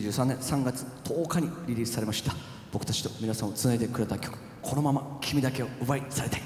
93年3月10日にリリースされました。僕たちと皆さんをつないでくれた曲「このまま君だけを奪い去りたい」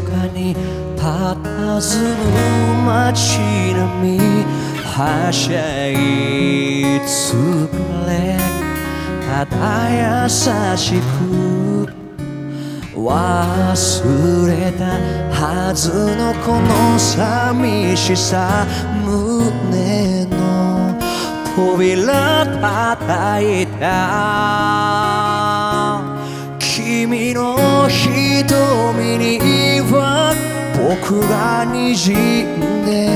かに佇む街並みはしゃいつれただ優しく忘れたはずのこの寂しさ胸の扉叩いた。君の瞳に僕が滲んで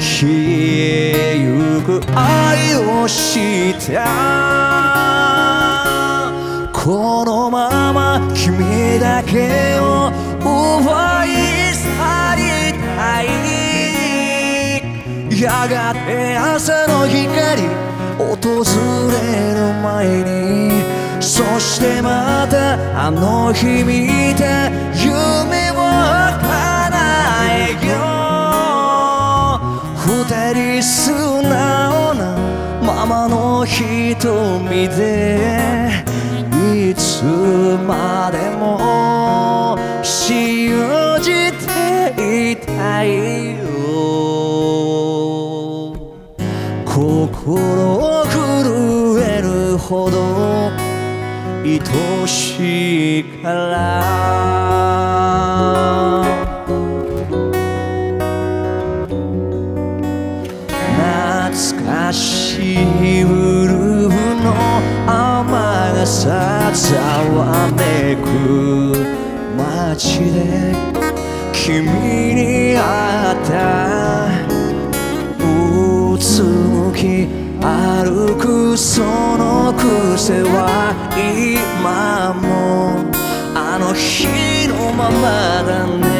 消えゆく愛をした。このまま君だけを奪い去りたい。やがて朝の光訪れる前にそしてまたあの日見た瞳でいつまでも信じていたいよ。心震えるほど愛しいから。ざわめく街で君に会ったうつむき歩くその癖は今もあの日のままだね。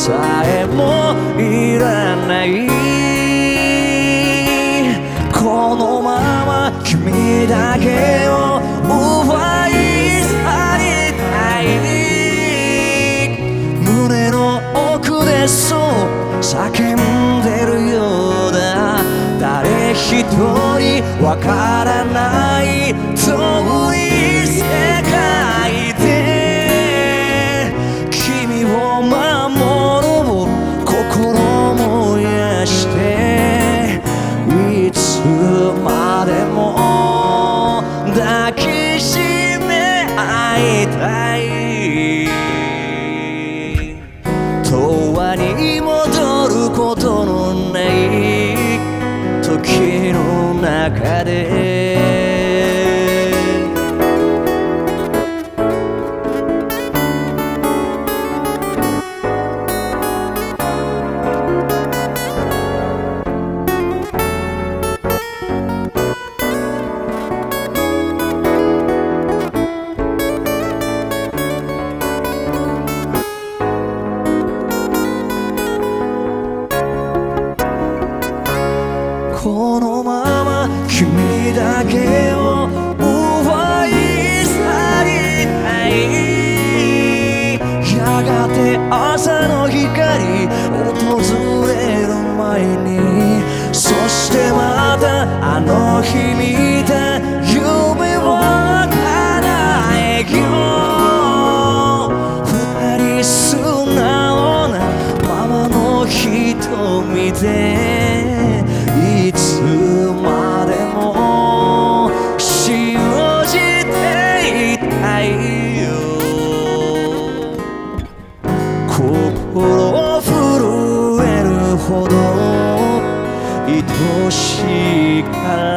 さえもいらない。このまま君だけを奪い去りたい。胸の奥でそう叫んでるようだ。誰一人わからない。の日見た夢は叶えよう二人素直なままの瞳でいつまでも信じていたいよ心震えるほど愛しいか